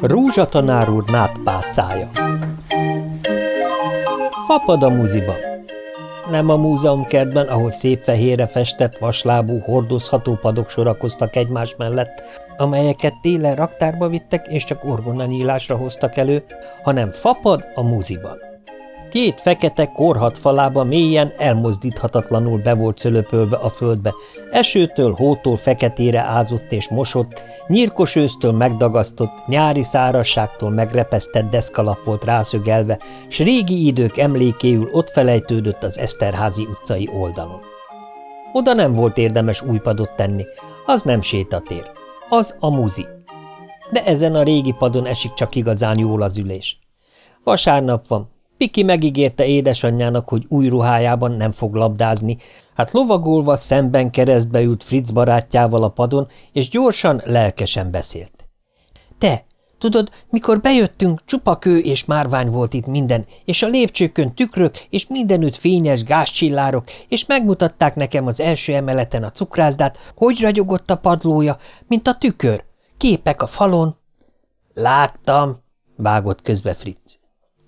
Rózsa tanár úr nátpálcája Fapad a muziba Nem a múzeumkertben, ahol szép fehérre festett, vaslábú, hordozható padok sorakoztak egymás mellett, amelyeket télen raktárba vittek és csak orgonanyílásra hoztak elő, hanem fapad a muziban. Két fekete korhat falába mélyen elmozdíthatatlanul be volt szölöpölve a földbe, esőtől, hótól feketére ázott és mosott, nyírkos ősztől megdagasztott, nyári szárasságtól megrepesztett deszkalap volt rászögelve, s régi idők emlékéül ott felejtődött az Eszterházi utcai oldalon. Oda nem volt érdemes új padot tenni, az nem sétatér, az a muzi. De ezen a régi padon esik csak igazán jól az ülés. Vasárnap van, Piki megígérte édesanyjának, hogy új ruhájában nem fog labdázni, hát lovagolva szemben keresztbe ült Fritz barátjával a padon, és gyorsan, lelkesen beszélt. – Te, tudod, mikor bejöttünk, csupa kő és márvány volt itt minden, és a lépcsőkön tükrök, és mindenütt fényes gázcsillárok, és megmutatták nekem az első emeleten a cukrászdát, hogy ragyogott a padlója, mint a tükör, képek a falon. – Láttam, vágott közbe Fritz.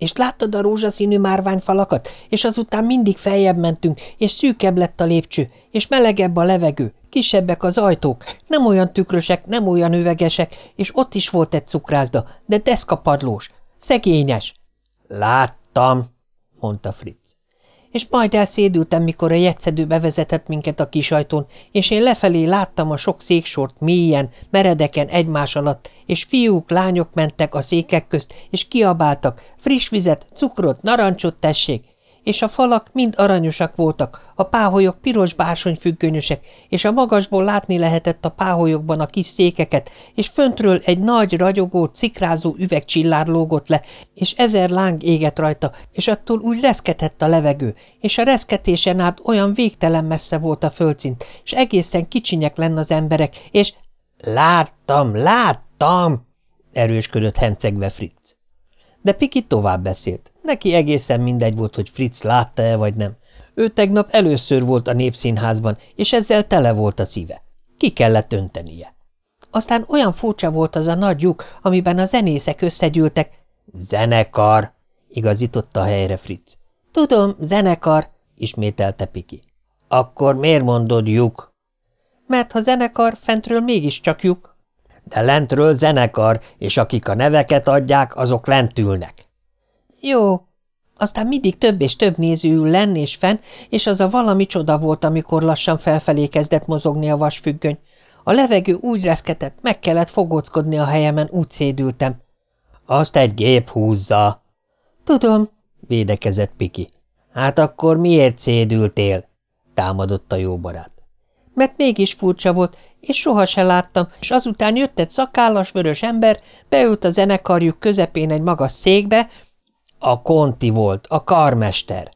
És láttad a rózsaszínű márványfalakat, és azután mindig feljebb mentünk, és szűkebb lett a lépcső, és melegebb a levegő, kisebbek az ajtók, nem olyan tükrösek, nem olyan üvegesek, és ott is volt egy cukrászda, de deszkapadlós, szegényes. Láttam, mondta Fritz és majd elszédültem, mikor a jegyszedő bevezetett minket a kisajtón, és én lefelé láttam a sok széksort mélyen, meredeken egymás alatt, és fiúk, lányok mentek a székek közt, és kiabáltak, friss vizet, cukrot, narancsot tessék, és a falak mind aranyosak voltak, a páholyok piros bársonyfüggönyösek, és a magasból látni lehetett a páholyokban a kis székeket, és föntről egy nagy, ragyogó, cikrázó üvegcsillár lógott le, és ezer láng égett rajta, és attól úgy reszketett a levegő, és a reszketésen át olyan végtelen messze volt a földszint, és egészen kicsinyek lenne az emberek, és... Láttam, láttam! erősködött hencegve Fritz. De Piki tovább beszélt. Neki egészen mindegy volt, hogy Fritz látta-e vagy nem. Ő tegnap először volt a népszínházban, és ezzel tele volt a szíve. Ki kellett öntenie. Aztán olyan furcsa volt az a nagy lyuk, amiben a zenészek összegyűltek. Zenekar, igazította a helyre Fritz. Tudom, zenekar, ismételte Piki. Akkor miért mondod lyuk? Mert ha zenekar, fentről mégiscsak lyuk. De lentről zenekar, és akik a neveket adják, azok lent ülnek. Jó. Aztán mindig több és több néző ül lenn és fenn, és az a valami csoda volt, amikor lassan felfelé kezdett mozogni a vasfüggöny. A levegő úgy reszketett, meg kellett fogóckodni a helyemen, úgy szédültem. Azt egy gép húzza. Tudom, védekezett Piki. Hát akkor miért szédültél? támadott a jó barát. Mert mégis furcsa volt, és soha se láttam, és azután jött egy szakállas vörös ember, beült a zenekarjuk közepén egy magas székbe, a konti volt, a karmester.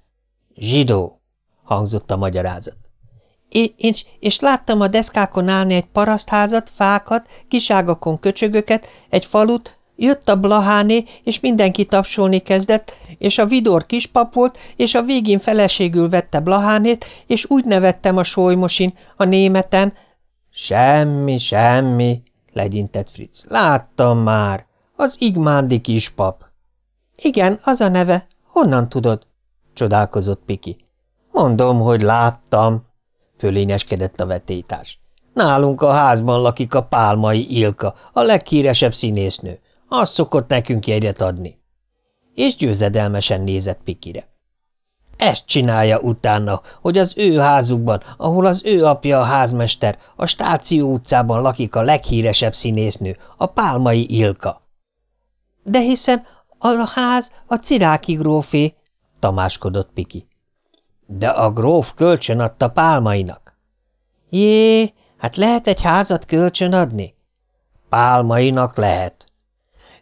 Zsidó, hangzott a magyarázat. É, és, és láttam a deszkákon állni egy parasztházat, fákat, kiságakon köcsögöket, egy falut, jött a Blaháné, és mindenki tapsolni kezdett, és a Vidor kispap volt, és a végén feleségül vette Blahánét, és úgy nevettem a solymosin, a németen. Semmi, semmi, legyintett Fritz. Láttam már. Az Igmándi kispap. Igen, az a neve. Honnan tudod? csodálkozott Piki. Mondom, hogy láttam, fölényeskedett a vetétás. Nálunk a házban lakik a pálmai Ilka, a leghíresebb színésznő. Az szokott nekünk jegyet adni. És győzedelmesen nézett Pikire. Ezt csinálja utána, hogy az ő házukban, ahol az ő apja a házmester, a Stáció utcában lakik a leghíresebb színésznő, a pálmai Ilka. De hiszen a ház a ciráki grófé, tamáskodott Piki. De a gróf kölcsön adta pálmainak. Jé, hát lehet egy házat kölcsön adni? Pálmainak lehet.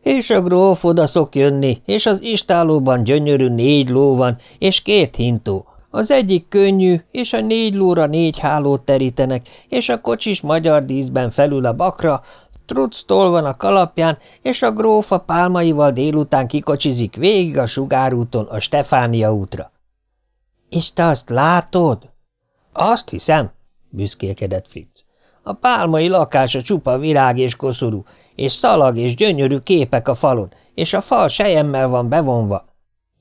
És a gróf oda szok jönni, és az istálóban gyönyörű négy ló van, és két hintó. Az egyik könnyű, és a négy lóra négy hálót terítenek, és a kocsis magyar díszben felül a bakra, Tructól van a kalapján, és a grófa pálmaival délután kikocsizik végig a sugárúton a Stefánia útra. – És te azt látod? – Azt hiszem, büszkélkedett Fritz. A pálmai lakása csupa virág és koszorú, és szalag és gyönyörű képek a falon, és a fal sejemmel van bevonva.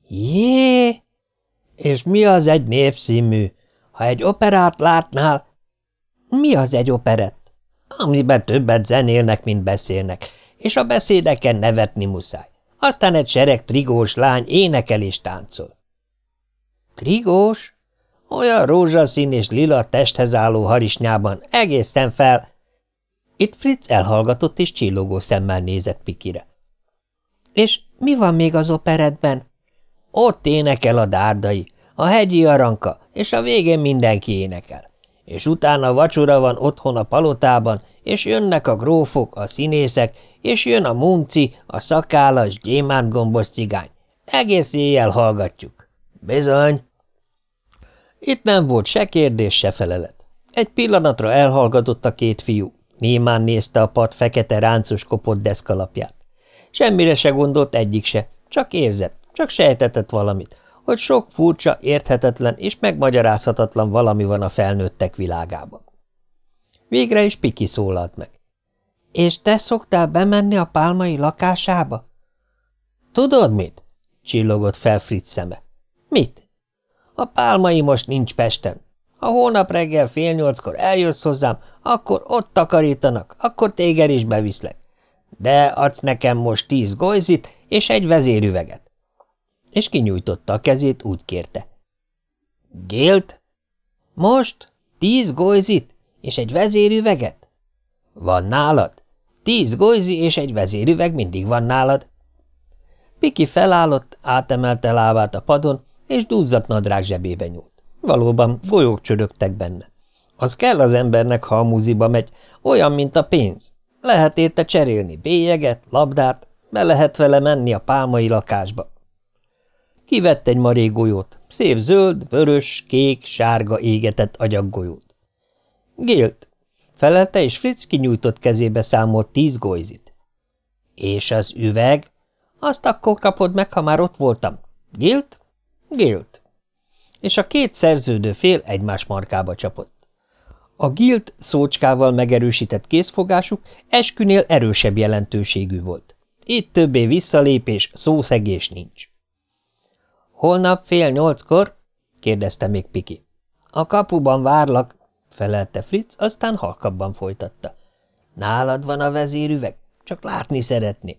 Jé! És mi az egy népszínmű? Ha egy operát látnál... Mi az egy operett? Amiben többet zenélnek, mint beszélnek, és a beszédeken nevetni muszáj. Aztán egy sereg trigós lány énekel és táncol. Trigós? Olyan rózsaszín és lila testhez álló harisnyában, egészen fel... Itt Fritz elhallgatott és csillogó szemmel nézett Pikire. És mi van még az operetben? Ott énekel a dárdai, a hegyi aranka, és a végén mindenki énekel. És utána vacsora van otthon a palotában, és jönnek a grófok, a színészek, és jön a munci, a szakállas, gyémántgombos cigány. Egész éjjel hallgatjuk. Bizony. Itt nem volt se kérdés, se felelet. Egy pillanatra elhallgatott a két fiú. Némán nézte a pad fekete ráncos kopott deszkalapját. Semmire se gondolt egyik se, csak érzett, csak sejtetett valamit, hogy sok furcsa, érthetetlen és megmagyarázhatatlan valami van a felnőttek világában. Végre is Piki szólalt meg. – És te szoktál bemenni a pálmai lakásába? – Tudod mit? – csillogott fel Fritz szeme. – Mit? – A pálmai most nincs Pesten. Ha holnap reggel fél nyolckor eljössz hozzám, akkor ott takarítanak, akkor téged is beviszlek. De adsz nekem most tíz gojzit és egy vezérüveget. És kinyújtotta a kezét, úgy kérte. Gélt? Most? Tíz gojzit és egy vezérüveget? Van nálad? Tíz gojzi és egy vezérüveg mindig van nálad. Piki felállott, átemelte lábát a padon, és duzzadt nadrág zsebébe nyúlt. Valóban golyók csörögtek benne. Az kell az embernek, ha a múziba megy, olyan, mint a pénz. Lehet érte cserélni bélyeget, labdát, be lehet vele menni a pálmai lakásba. Kivett egy marégolyót, szép zöld, vörös, kék, sárga égetett agyaggolyót. Gilt, felelte, és Fritz kinyújtott kezébe számolt tíz golyzit. És az üveg? Azt akkor kapod meg, ha már ott voltam. Gilt? Gilt. És a két szerződő fél egymás markába csapott. A gilt szócskával megerősített készfogásuk eskünél erősebb jelentőségű volt. Itt többé visszalépés, szószegés nincs. – Holnap fél nyolckor? – kérdezte még Piki. – A kapuban várlak – felelte Fritz, aztán halkabban folytatta. – Nálad van a vezérüveg? Csak látni szeretné.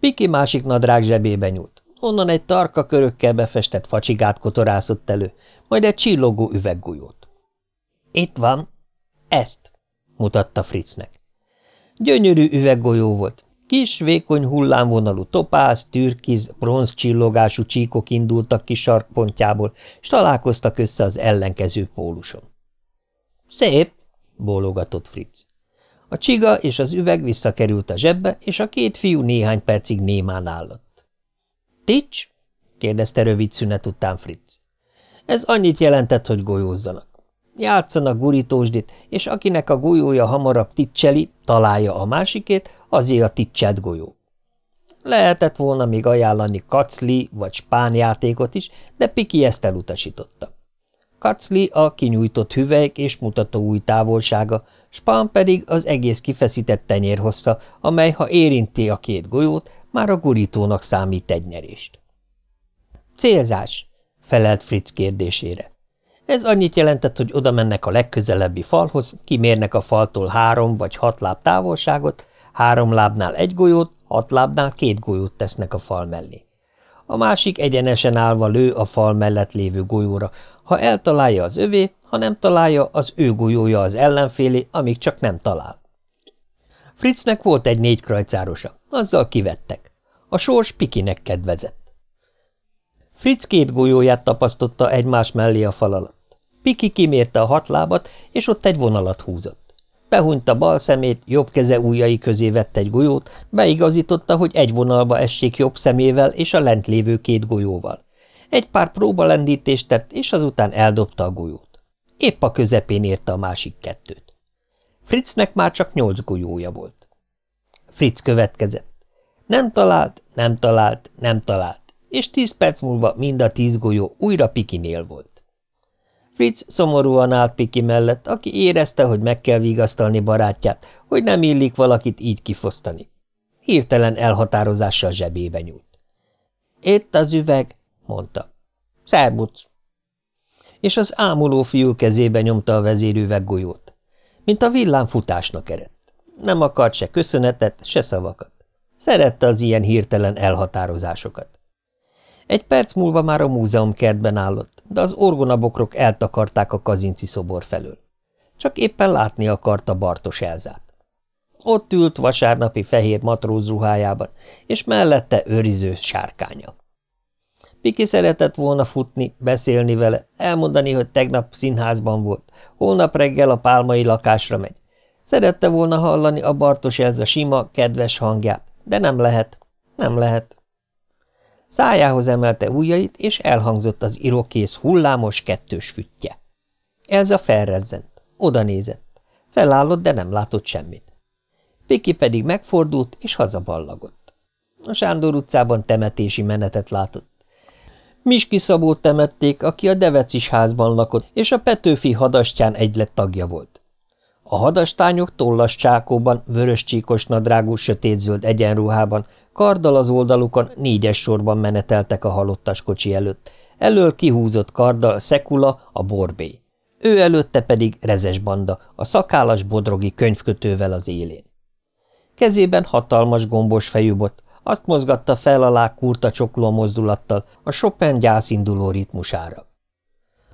Piki másik nadrág zsebébe nyúlt. Onnan egy tarka körökkel befestett facsigát kotorászott elő, majd egy csillogó üveggulyót. Itt van. Ezt, mutatta Fritznek. Gyönyörű üveggolyó volt. Kis, vékony hullámvonalú topáz, türkiz, bronz csillogású csíkok indultak ki sarkpontjából, és találkoztak össze az ellenkező póluson. Szép, bólogatott Fritz. A csiga és az üveg visszakerült a zsebbe, és a két fiú néhány percig némán állott. – Tics? – kérdezte rövid szünet után Fritz. Ez annyit jelentett, hogy golyózzanak. Játszanak gurítósdit, és akinek a golyója hamarabb ticseli, találja a másikét, azé a ticselt golyó. Lehetett volna még ajánlani kacli vagy spán játékot is, de Piki ezt elutasította. Kacli a kinyújtott hüvelyk és mutató új távolsága, spán pedig az egész kifeszített tenyér hossza, amely, ha érinti a két golyót, már a gurítónak számít egy nyerést. Célzás, felelt Fritz kérdésére. Ez annyit jelentett, hogy oda mennek a legközelebbi falhoz, kimérnek a faltól három vagy hat láb távolságot, három lábnál egy golyót, hat lábnál két golyót tesznek a fal mellé. A másik egyenesen állva lő a fal mellett lévő golyóra, ha eltalálja az övé, ha nem találja, az ő golyója az ellenfélé, amíg csak nem talál. Fritznek volt egy négy krajcárosa, azzal kivettek. A sors Pikinek kedvezett. Fritz két golyóját tapasztotta egymás mellé a fal alatt. Piki kimérte a hat lábat, és ott egy vonalat húzott. Behunyta bal szemét, jobb keze ujjai közé vett egy golyót, beigazította, hogy egy vonalba essék jobb szemével és a lent lévő két golyóval. Egy pár próbalendítést tett, és azután eldobta a golyót. Épp a közepén érte a másik kettőt. Fritznek már csak nyolc golyója volt. Fritz következett. Nem talált, nem talált, nem talált, és tíz perc múlva mind a tíz golyó újra Pikinél volt. Fritz szomorúan állt Piki mellett, aki érezte, hogy meg kell vigasztalni barátját, hogy nem illik valakit így kifosztani. Hirtelen elhatározással zsebébe nyúlt. – Itt az üveg – mondta. – Szerbuc! És az ámuló fiú kezébe nyomta a vezérüveg golyót. Mint a villámfutásnak eredt. Nem akart se köszönetet, se szavakat. Szerette az ilyen hirtelen elhatározásokat. Egy perc múlva már a múzeum kertben állott, de az orgonabokrok eltakarták a kazinci szobor felől. Csak éppen látni akarta Bartos Elzát. Ott ült vasárnapi fehér matróz ruhájában, és mellette őriző sárkánya. Piki szeretett volna futni, beszélni vele, elmondani, hogy tegnap színházban volt, holnap reggel a pálmai lakásra megy. Szerette volna hallani a Bartos Elza sima, kedves hangját, de nem lehet, nem lehet. Szájához emelte ujjait, és elhangzott az irokész hullámos kettős füttye. Elza felrezzent, oda nézett. Felállott, de nem látott semmit. Piki pedig megfordult, és hazaballagott. A Sándor utcában temetési menetet látott. Miski Szabót temették, aki a Devecis házban lakott, és a Petőfi hadastyán egylet tagja volt. A hadastányok tollas csákóban, vörös csíkos nadrágú, sötétzöld egyenruhában, karddal az oldalukon négyes sorban meneteltek a halottas kocsi előtt, elől kihúzott karddal Szekula, a borbé. Ő előtte pedig rezes banda, a szakállas bodrogi könyvkötővel az élén. Kezében hatalmas gombos fejű bot, azt mozgatta fel alá kurta csokló mozdulattal a Chopin gyászinduló ritmusára.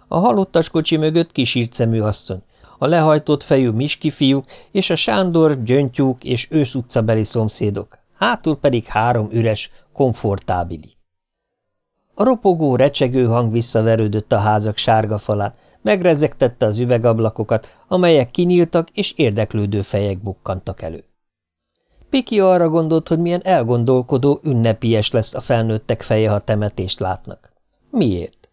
A halottas kocsi mögött kisírt szemű asszony, a lehajtott fejű Miski fiúk és a Sándor, Gyöngytyúk és ősz utcabeli szomszédok, hátul pedig három üres, komfortábili. A ropogó, recsegő hang visszaverődött a házak sárga falán, megrezegtette az üvegablakokat, amelyek kinyíltak, és érdeklődő fejek bukkantak elő. Piki arra gondolt, hogy milyen elgondolkodó, ünnepies lesz a felnőttek feje, ha temetést látnak. Miért?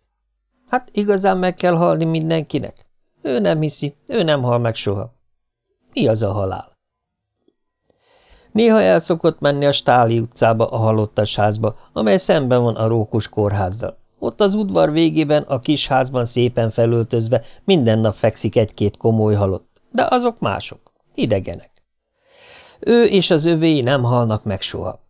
Hát igazán meg kell halni mindenkinek? Ő nem hiszi, ő nem hal meg soha. Mi az a halál? Néha el szokott menni a Stáli utcába, a halottas házba, amely szemben van a rókus kórházzal. Ott az udvar végében a kis házban szépen felöltözve minden nap fekszik egy-két komoly halott, de azok mások, idegenek. Ő és az övéi nem halnak meg soha.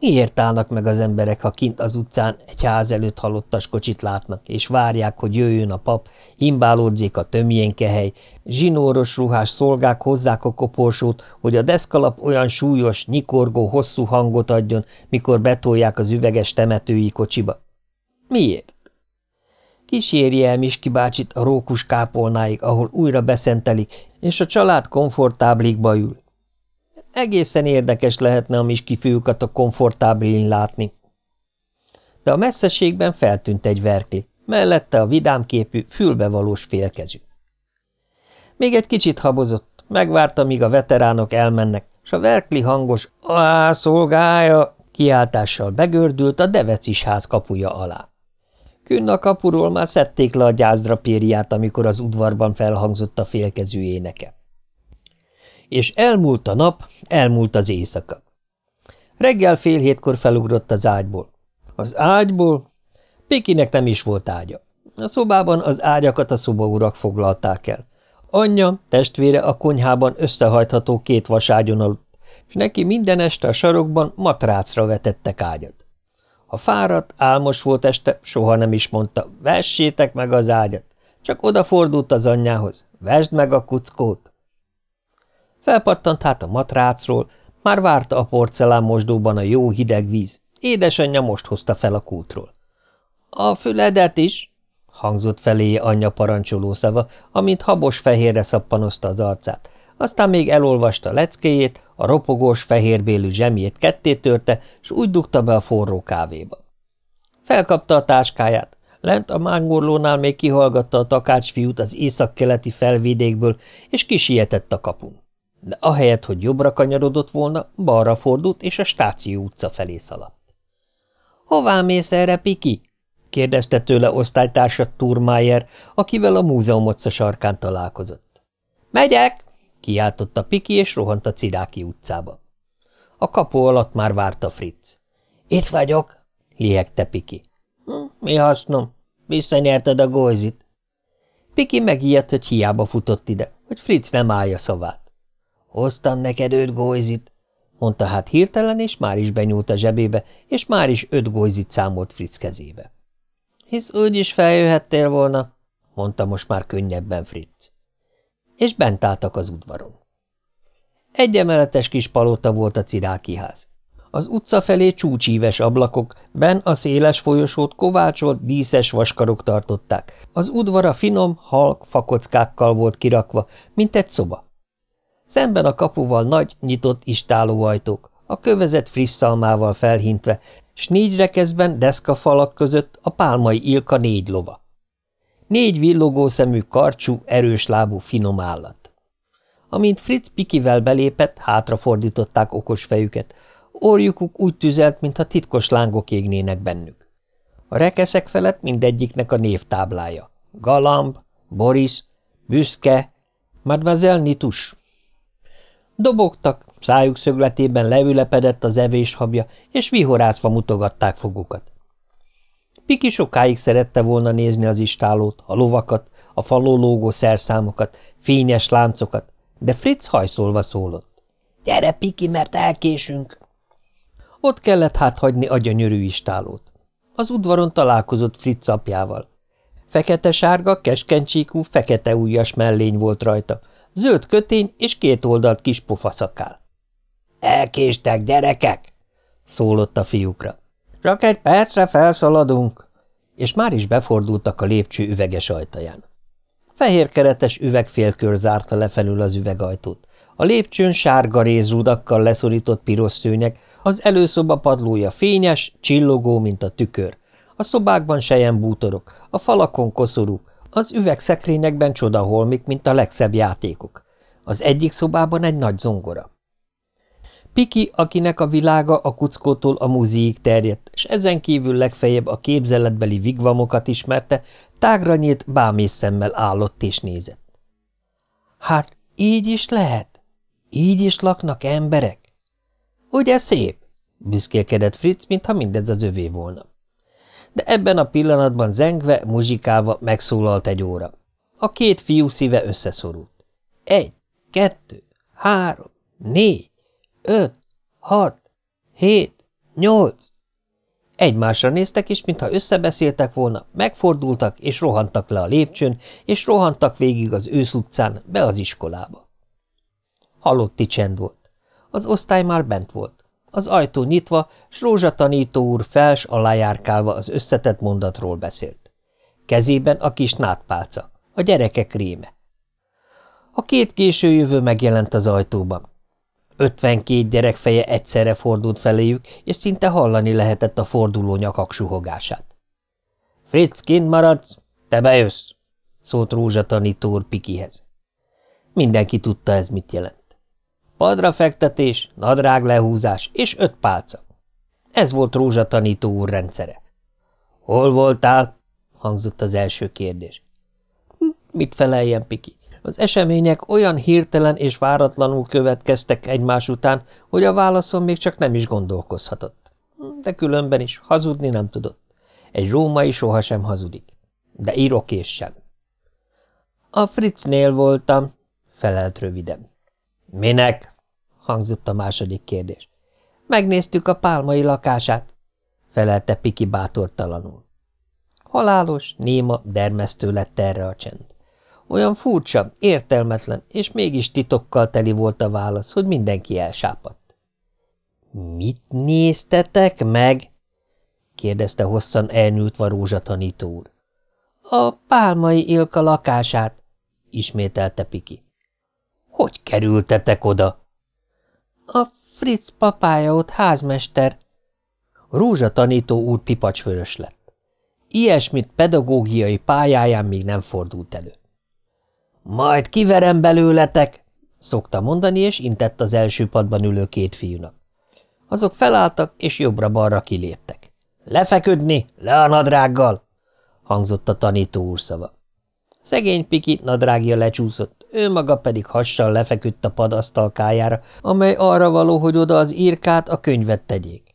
Miért állnak meg az emberek, ha kint az utcán egy ház előtt halottas kocsit látnak, és várják, hogy jöjjön a pap, himbálódzik a tömjénkehely, zsinóros ruhás szolgák hozzák a koporsót, hogy a deszkalap olyan súlyos, nyikorgó, hosszú hangot adjon, mikor betolják az üveges temetői kocsiba? Miért? Kísérje el Miski bácsit a rókus kápolnáig, ahol újra beszentelik, és a család komfortáblikba ül. Egészen érdekes lehetne a miski fiúkat a komfortábilin látni. De a messzeségben feltűnt egy verkli, mellette a vidámképű, fülbevalós félkezű. Még egy kicsit habozott, megvárta, míg a veteránok elmennek, s a verkli hangos – szolgája! kiáltással begördült a Devecis ház kapuja alá. Künn a kapuról már szedték le a gyászdrapériát, amikor az udvarban felhangzott a félkezű éneke és elmúlt a nap, elmúlt az éjszaka. Reggel fél hétkor felugrott az ágyból. Az ágyból? Pikinek nem is volt ágya. A szobában az ágyakat a szobaurak foglalták el. Anyja, testvére a konyhában összehajtható két vaságyon aludt, és neki minden este a sarokban matrácra vetettek ágyat. Ha fáradt, álmos volt este, soha nem is mondta, vessétek meg az ágyat, csak odafordult az anyjához, vesd meg a kuckót. Felpattant hát a matrácról, már várta a porcelán mosdóban a jó hideg víz. Édesanyja most hozta fel a kútról. – A füledet is! – hangzott feléje anyja parancsoló szava, amint habos fehérre szappanozta az arcát. Aztán még elolvasta leckéjét, a ropogós fehérbélű zsemjét ketté törte, s úgy dugta be a forró kávéba. Felkapta a táskáját, Lent a mángorlónál még kihallgatta a takácsfiút az északkeleti felvidékből, és kisietett a kapun de ahelyett, hogy jobbra kanyarodott volna, balra fordult, és a stáció utca felé szaladt. – Hová mész erre, Piki? – kérdezte tőle osztálytársa Turmájer, akivel a múzeum utca sarkán találkozott. – Megyek! – kiáltotta Piki, és rohant a Ciráki utcába. A kapu alatt már várta Fritz. – Itt vagyok! – liegte Piki. Hm, – Mi hasznom? Visszanyerted a gólyzit. Piki megijedt, hogy hiába futott ide, hogy Fritz nem állja szavát. – Hoztam neked öt gólyzit – mondta hát hirtelen, és már is benyúlt a zsebébe, és már is öt gólyzit számolt Fritz kezébe. – Hisz úgy is feljöhettél volna – mondta most már könnyebben Fritz. És bent álltak az udvaron. Egy emeletes kis palota volt a cirákiház. Az utca felé csúcsíves ablakok, ben a széles folyosót kovácsolt, díszes vaskarok tartották. Az udvara finom, halk fakockákkal volt kirakva, mint egy szoba. Szemben a kapuval nagy, nyitott istálóajtók, a kövezet friss szalmával felhintve, s négy rekeszben deszkafalak között a pálmai ilka négy lova. Négy villogó szemű, karcsú, erős lábú finom állat. Amint Fritz Pikivel belépett, hátrafordították okos fejüket. Orjukuk úgy tüzelt, mintha titkos lángok égnének bennük. A rekeszek felett mindegyiknek a névtáblája. Galamb, Boris, Büszke, Mademoiselle Nitus. Dobogtak, szájuk szögletében leülepedett az evéshabja, és vihorászva mutogatták fogukat. Piki sokáig szerette volna nézni az istálót, a lovakat, a faló lógó szerszámokat, fényes láncokat, de Fritz hajszolva szólott. – Gyere, Piki, mert elkésünk! Ott kellett hát hagyni a gyönyörű istálót. Az udvaron találkozott Fritz apjával. Fekete-sárga, keskencsíkú, fekete ujjas mellény volt rajta, zöld kötény és két oldalt kis pofaszakál. – Elkéstek, gyerekek! – szólott a fiúkra. – Csak egy percre felszaladunk! És már is befordultak a lépcső üveges ajtaján. Fehér keretes üvegfélkör zárta lefelül az üvegajtót. A lépcsőn sárga rézrudakkal leszorított piros szőnyeg, az előszoba padlója fényes, csillogó, mint a tükör. A szobákban sejen bútorok, a falakon koszorú, az üvegszekrényekben csodaholmik, mint a legszebb játékok. Az egyik szobában egy nagy zongora. Piki, akinek a világa a kuckótól a múziig terjedt, és ezen kívül legfeljebb a képzeletbeli vigvamokat ismerte, tágra nyílt bámész szemmel állott és nézett. Hát így is lehet? Így is laknak emberek? Ugye szép? büszkélkedett Fritz, mintha mindez az övé volna. De ebben a pillanatban zengve, muzsikálva megszólalt egy óra. A két fiú szíve összeszorult. Egy, kettő, három, négy, öt, hat, hét, nyolc. Egymásra néztek, és mintha összebeszéltek volna, megfordultak, és rohantak le a lépcsőn, és rohantak végig az ősz utcán, be az iskolába. Halotti csend volt. Az osztály már bent volt. Az ajtó nyitva, s Rózsa úr fels alájárkálva az összetett mondatról beszélt. Kezében a kis nátpálca, a gyerekek réme. A két későjövő megjelent az ajtóban. Ötvenkét gyerek feje egyszerre fordult feléjük, és szinte hallani lehetett a forduló nyakak suhogását. – Fritz, kint maradsz? Te bejössz! – szólt Rózsa úr Pikihez. Mindenki tudta ez mit jelent. Padra fektetés, nadrág lehúzás és öt pálca. Ez volt Rózsa tanító úr rendszere. – Hol voltál? – hangzott az első kérdés. Hm, – Mit feleljen, Piki? Az események olyan hirtelen és váratlanul következtek egymás után, hogy a válaszon még csak nem is gondolkozhatott. De különben is hazudni nem tudott. Egy római sohasem hazudik. De írokés sem. A Fritznél voltam, felelt röviden. Minek? hangzott a második kérdés. Megnéztük a pálmai lakását, felelte Piki bátortalanul. Halálos, néma, dermesztő lett erre a csend. Olyan furcsa, értelmetlen, és mégis titokkal teli volt a válasz, hogy mindenki elsápadt. – Mit néztetek meg? – kérdezte hosszan elnyújtva Rózsa tanító úr. – A pálmai Ilka lakását – ismételte Piki. – Hogy kerültetek oda? – A Fritz papája ott házmester. Rózsa tanító úr pipacsvörös lett. Ilyesmit pedagógiai pályáján még nem fordult elő. Majd kiverem belőletek, szokta mondani, és intett az első padban ülő két fiúnak. Azok felálltak, és jobbra-balra kiléptek. Lefeküdni, le a nadrággal, hangzott a tanító úr szava. Szegény Piki nadrágja lecsúszott, ő maga pedig hassal lefeküdt a padasztalkájára, amely arra való, hogy oda az írkát, a könyvet tegyék.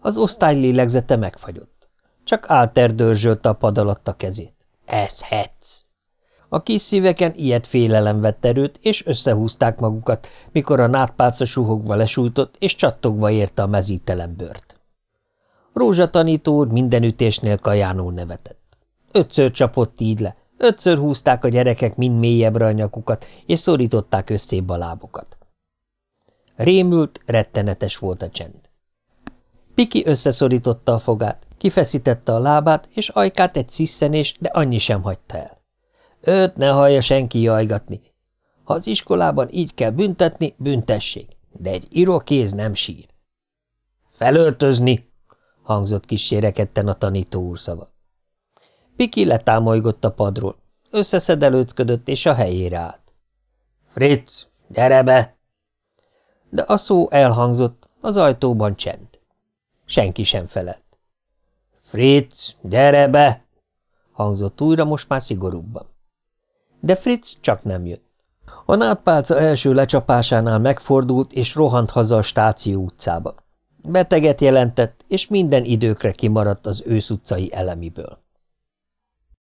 Az osztály lélegzete megfagyott. Csak Álter a pad alatt a kezét. Ez hetsz! A kis szíveken ilyet félelem vett erőt, és összehúzták magukat, mikor a nátpálca suhogva lesújtott, és csattogva érte a mezítelen bört. Rózsa tanító úr minden ütésnél kajánul nevetett. Ötször csapott így le, ötször húzták a gyerekek mind mélyebbre a nyakukat, és szorították összébb a lábokat. Rémült, rettenetes volt a csend. Piki összeszorította a fogát, kifeszítette a lábát, és ajkát egy sziszenés, de annyi sem hagyta el. Őt ne hallja senki jajgatni. Ha az iskolában így kell büntetni, büntessék, de egy irokéz nem sír. Felöltözni! hangzott kísérekedten a tanító úr szava. Piki letámolygott a padról, összeszedelőcködött és a helyére állt. Fritz, gyere be! De a szó elhangzott, az ajtóban csend. Senki sem felelt. Fritz, gyere be! hangzott újra, most már szigorúbban. De Fritz csak nem jött. A nátpálca első lecsapásánál megfordult, és rohant haza a stáció utcába. Beteget jelentett, és minden időkre kimaradt az ősz utcai elemiből.